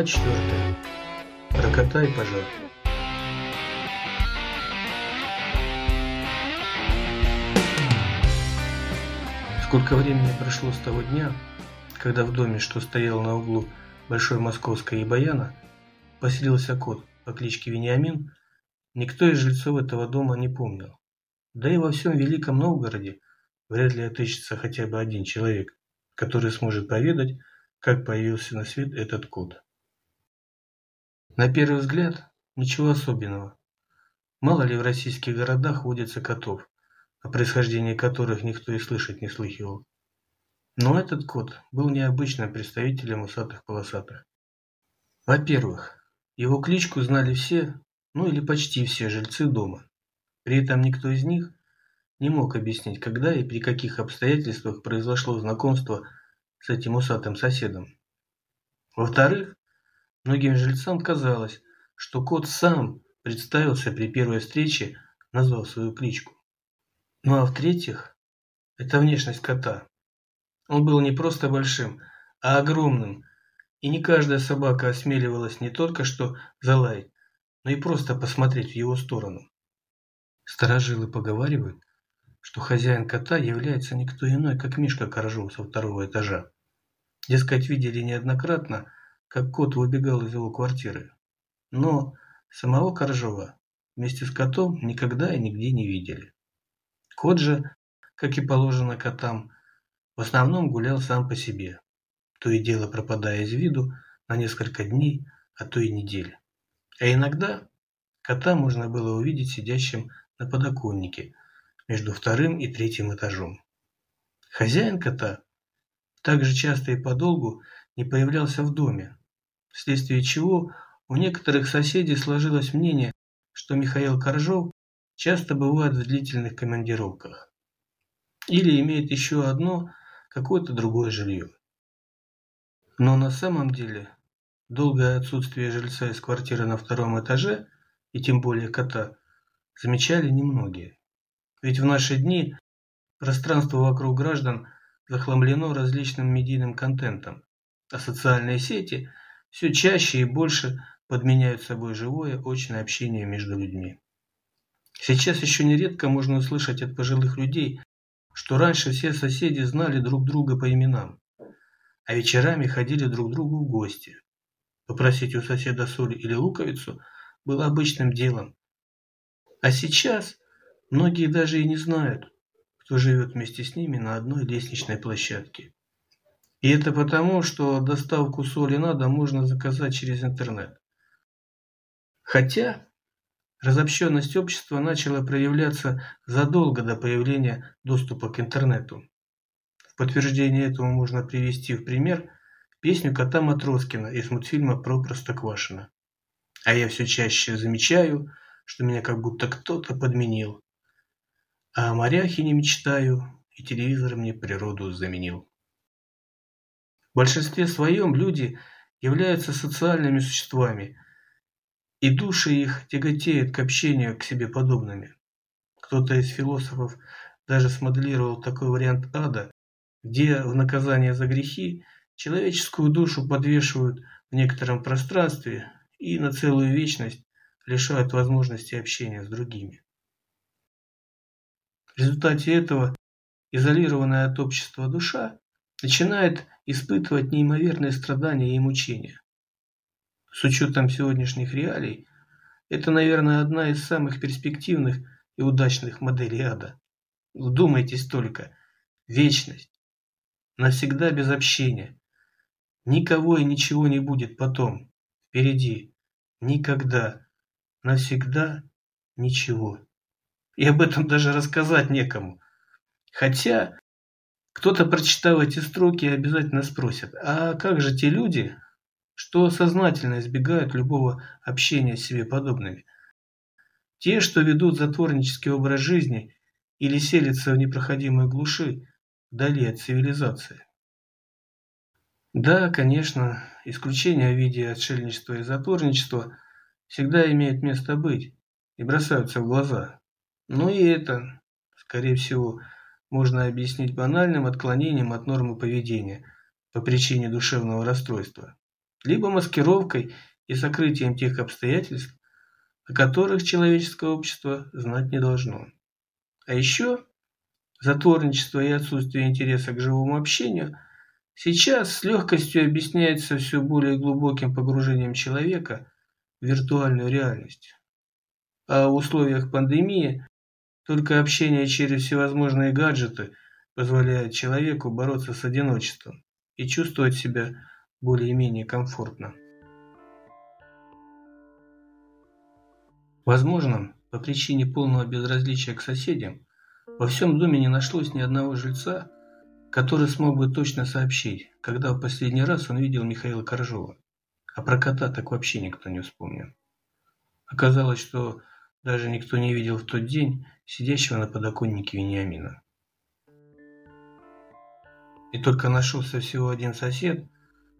Глава 4. Про пожар. Сколько времени прошло с того дня, когда в доме, что стоял на углу Большой Московской и Баяна, поселился кот по кличке Вениамин, никто из жильцов этого дома не помнил. Да и во всем Великом Новгороде вряд ли отыщется хотя бы один человек, который сможет поведать, как появился на свет этот кот. На первый взгляд, ничего особенного. Мало ли в российских городах водятся котов, о происхождении которых никто и слышать не слыхивал. Но этот кот был необычным представителем усатых-полосатых. Во-первых, его кличку знали все, ну или почти все жильцы дома. При этом никто из них не мог объяснить, когда и при каких обстоятельствах произошло знакомство с этим усатым соседом. Во-вторых, многим жильцам казалось, что кот сам представился при первой встрече, назвав свою кличку. Ну а в-третьих, это внешность кота. Он был не просто большим, а огромным, и не каждая собака осмеливалась не только что залаять, но и просто посмотреть в его сторону. Старожилы поговаривают, что хозяин кота является никто иной, как Мишка Коржов со второго этажа. Дескать, видели неоднократно, как кот выбегал из его квартиры. Но самого Коржова вместе с котом никогда и нигде не видели. Кот же, как и положено котам, в основном гулял сам по себе, то и дело пропадая из виду на несколько дней, а то и недель. А иногда кота можно было увидеть сидящим на подоконнике между вторым и третьим этажом. Хозяин кота также часто и подолгу не появлялся в доме, вследствие чего у некоторых соседей сложилось мнение, что Михаил Коржов часто бывает в длительных командировках или имеет еще одно какое-то другое жилье. Но на самом деле долгое отсутствие жильца из квартиры на втором этаже, и тем более кота, замечали немногие. Ведь в наши дни пространство вокруг граждан захламлено различным медийным контентом, а социальные сети все чаще и больше подменяют собой живое очное общение между людьми. Сейчас еще нередко можно услышать от пожилых людей, что раньше все соседи знали друг друга по именам, а вечерами ходили друг к другу в гости. Попросить у соседа соль или луковицу было обычным делом. А сейчас Многие даже и не знают, кто живет вместе с ними на одной лестничной площадке. И это потому, что доставку соли на дом можно заказать через интернет. Хотя разобщенность общества начала проявляться задолго до появления доступа к интернету. В подтверждение этому можно привести в пример песню кота Матроскина из мультфильма про Простоквашино. А я все чаще замечаю, что меня как будто кто-то подменил. А о моряхе не мечтаю, и телевизор мне природу заменил. В большинстве своем люди являются социальными существами, и души их тяготеют к общению к себе подобными. Кто-то из философов даже смоделировал такой вариант ада, где в наказание за грехи человеческую душу подвешивают в некотором пространстве и на целую вечность лишают возможности общения с другими. В результате этого изолированная от общества душа начинает испытывать неимоверные страдания и мучения. С учетом сегодняшних реалий, это, наверное, одна из самых перспективных и удачных моделей ада. Вдумайтесь только. Вечность. Навсегда без общения. Никого и ничего не будет потом. Впереди. Никогда. Навсегда ничего и об этом даже рассказать некому. Хотя кто-то, прочитав эти строки, обязательно спросит, а как же те люди, что сознательно избегают любого общения с себе подобными? Те, что ведут затворнический образ жизни или селятся в непроходимой глуши, вдали от цивилизации. Да, конечно, исключения в виде отшельничества и затворничества всегда имеют место быть и бросаются в глаза. Ну и это, скорее всего, можно объяснить банальным отклонением от нормы поведения по причине душевного расстройства. либо маскировкой и сокрытием тех обстоятельств, о которых человеческое общество знать не должно. А еще затворничество и отсутствие интереса к живому общению сейчас с легкостью объясняется все более глубоким погружением человека в виртуальную реальность. А в условиях пандемии только общение через всевозможные гаджеты позволяет человеку бороться с одиночеством и чувствовать себя более-менее комфортно. Возможно, по причине полного безразличия к соседям, во всем доме не нашлось ни одного жильца, который смог бы точно сообщить, когда в последний раз он видел Михаила Коржова. А про кота так вообще никто не вспомнил. Оказалось, что даже никто не видел в тот день сидящего на подоконнике Вениамина. И только нашелся всего один сосед,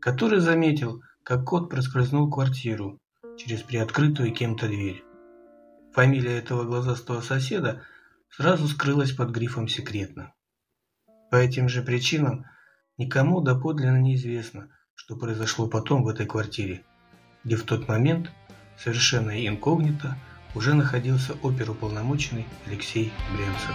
который заметил, как кот проскользнул квартиру через приоткрытую кем-то дверь. Фамилия этого глазастого соседа сразу скрылась под грифом «секретно». По этим же причинам никому доподлинно неизвестно, что произошло потом в этой квартире, где в тот момент совершенно инкогнито уже находился оперуполномоченный Алексей Брянцев.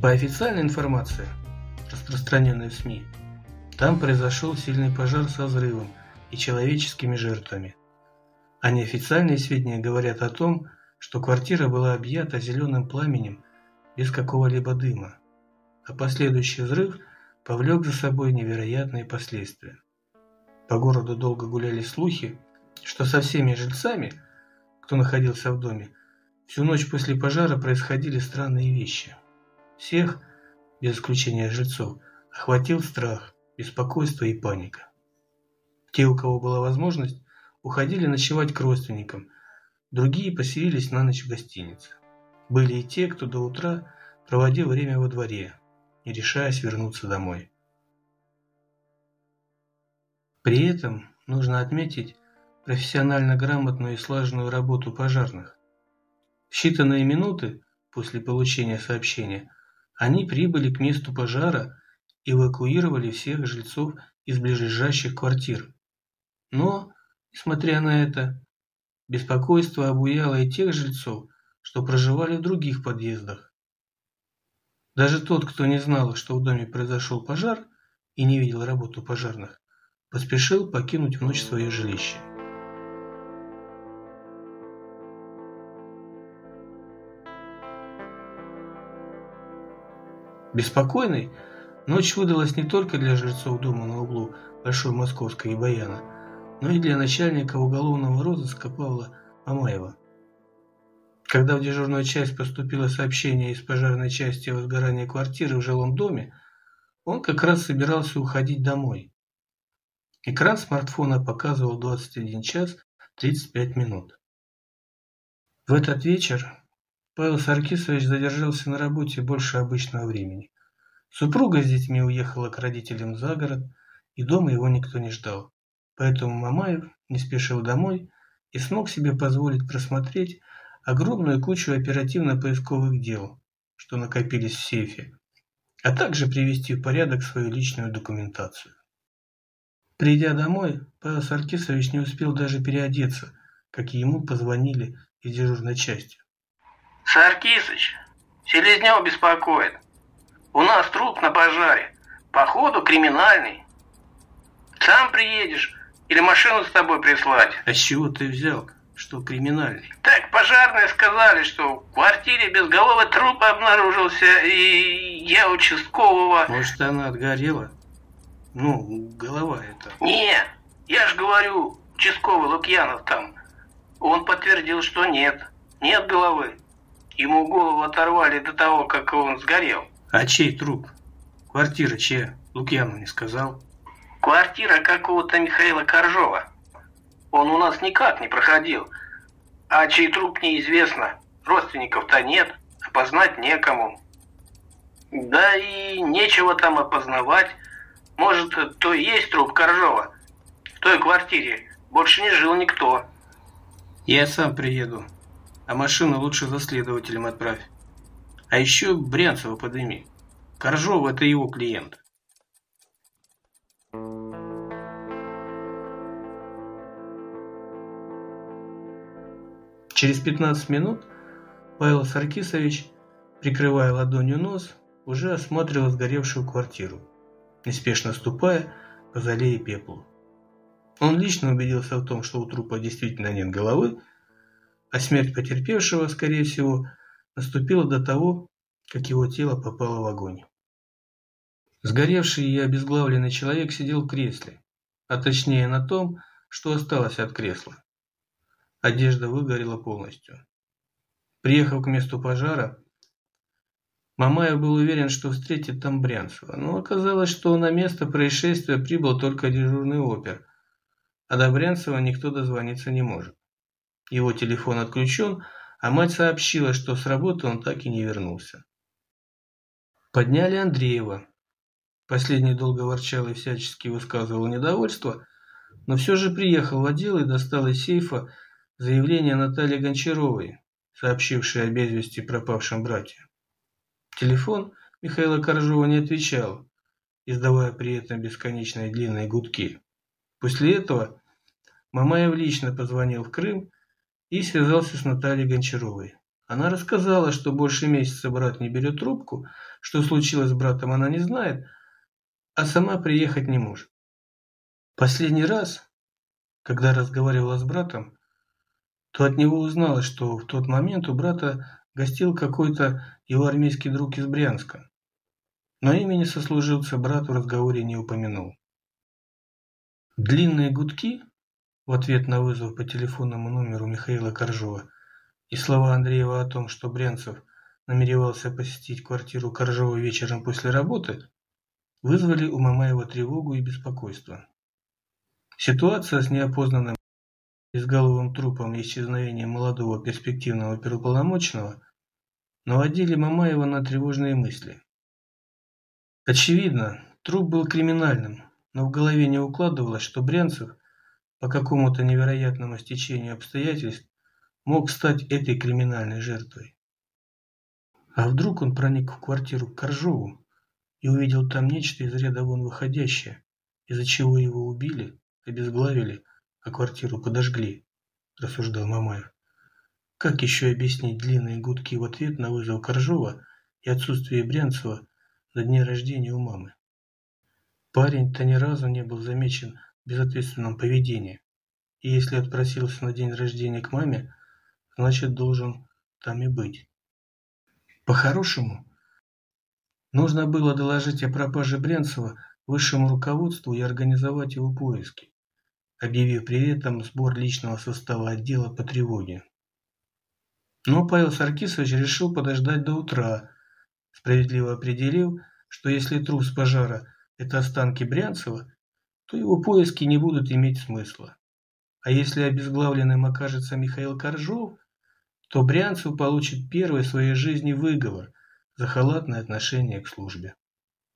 По официальной информации, распространенной в СМИ, там произошел сильный пожар со взрывом и человеческими жертвами. А неофициальные сведения говорят о том, что квартира была объята зеленым пламенем без какого-либо дыма, а последующий взрыв повлек за собой невероятные последствия. По городу долго гуляли слухи, что со всеми жильцами, кто находился в доме, всю ночь после пожара происходили странные вещи. Всех, без исключения жильцов, охватил страх, беспокойство и паника. Те, у кого была возможность, уходили ночевать к родственникам, другие поселились на ночь в гостинице. Были и те, кто до утра проводил время во дворе, не решаясь вернуться домой. При этом нужно отметить профессионально грамотную и слаженную работу пожарных. В считанные минуты после получения сообщения они прибыли к месту пожара и эвакуировали всех жильцов из ближайших квартир. Но Несмотря на это, беспокойство обуяло и тех жильцов, что проживали в других подъездах. Даже тот, кто не знал, что в доме произошел пожар и не видел работу пожарных, поспешил покинуть в ночь свое жилище. Беспокойной ночь выдалась не только для жильцов дома на углу Большой Московской и Баяна, но и для начальника уголовного розыска Павла Мамаева. Когда в дежурную часть поступило сообщение из пожарной части о возгорании квартиры в жилом доме, он как раз собирался уходить домой. Экран смартфона показывал 21 час 35 минут. В этот вечер Павел Саркисович задержался на работе больше обычного времени. Супруга с детьми уехала к родителям за город, и дома его никто не ждал. Поэтому Мамаев не спешил домой и смог себе позволить просмотреть огромную кучу оперативно-поисковых дел, что накопились в сейфе, а также привести в порядок свою личную документацию. Придя домой, Павел Саркисович не успел даже переодеться, как ему позвонили из дежурной части. «Саркисыч, Селезнев беспокоит. У нас труп на пожаре. Походу криминальный. Сам приедешь, или машину с тобой прислать? А с чего ты взял, что криминальный? Так, пожарные сказали, что в квартире безголовый труп обнаружился, и я участкового... Может, она отгорела? Ну, голова это. Не, я ж говорю, участковый Лукьянов там. Он подтвердил, что нет, нет головы. Ему голову оторвали до того, как он сгорел. А чей труп? Квартира чья? Лукьянов не сказал. Квартира какого-то Михаила Коржова. Он у нас никак не проходил. А чей труп неизвестно. Родственников-то нет, опознать некому. Да и нечего там опознавать. Может, то и есть труп Коржова? В той квартире больше не жил никто. Я сам приеду, а машину лучше за следователем отправь. А еще Брянцева подыми. Коржов – это его клиент. Через 15 минут Павел Саркисович, прикрывая ладонью нос, уже осматривал сгоревшую квартиру неспешно ступая по зале и пеплу. Он лично убедился в том, что у трупа действительно нет головы, а смерть потерпевшего, скорее всего, наступила до того, как его тело попало в огонь. Сгоревший и обезглавленный человек сидел в кресле, а точнее на том, что осталось от кресла. Одежда выгорела полностью. Приехав к месту пожара, Мамаев был уверен, что встретит там Брянцева, но оказалось, что на место происшествия прибыл только дежурный опер, а до Брянцева никто дозвониться не может. Его телефон отключен, а мать сообщила, что с работы он так и не вернулся. Подняли Андреева. Последний долго ворчал и всячески высказывал недовольство, но все же приехал в отдел и достал из сейфа заявление Натальи Гончаровой, сообщившей о без вести пропавшем брате. Телефон Михаила Коржова не отвечал, издавая при этом бесконечные длинные гудки. После этого Мамаев лично позвонил в Крым и связался с Натальей Гончаровой. Она рассказала, что больше месяца брат не берет трубку, что случилось с братом она не знает, а сама приехать не может. Последний раз, когда разговаривала с братом, то от него узнала, что в тот момент у брата гостил какой-то его армейский друг из Брянска, но имени сослуживца брат в разговоре не упомянул. Длинные гудки в ответ на вызов по телефонному номеру Михаила Коржова и слова Андреева о том, что Брянцев намеревался посетить квартиру Коржова вечером после работы, вызвали у Мамаева тревогу и беспокойство. Ситуация с неопознанным безголовым трупом и исчезновением молодого перспективного первополномоченного наводили Мамаева на тревожные мысли. Очевидно, труп был криминальным, но в голове не укладывалось, что Брянцев по какому-то невероятному стечению обстоятельств мог стать этой криминальной жертвой. А вдруг он проник в квартиру к Коржову и увидел там нечто из ряда вон выходящее, из-за чего его убили, обезглавили, а квартиру подожгли, рассуждал Мамаев. Как еще объяснить длинные гудки в ответ на вызов Коржова и отсутствие Брянцева на дне рождения у мамы? Парень-то ни разу не был замечен в безответственном поведении. И если отпросился на день рождения к маме, значит должен там и быть. По-хорошему, нужно было доложить о пропаже Брянцева высшему руководству и организовать его поиски, объявив при этом сбор личного состава отдела по тревоге. Но Павел Саркисович решил подождать до утра, справедливо определив, что если труп с пожара – это останки Брянцева, то его поиски не будут иметь смысла. А если обезглавленным окажется Михаил Коржов, то Брянцев получит первый в своей жизни выговор за халатное отношение к службе.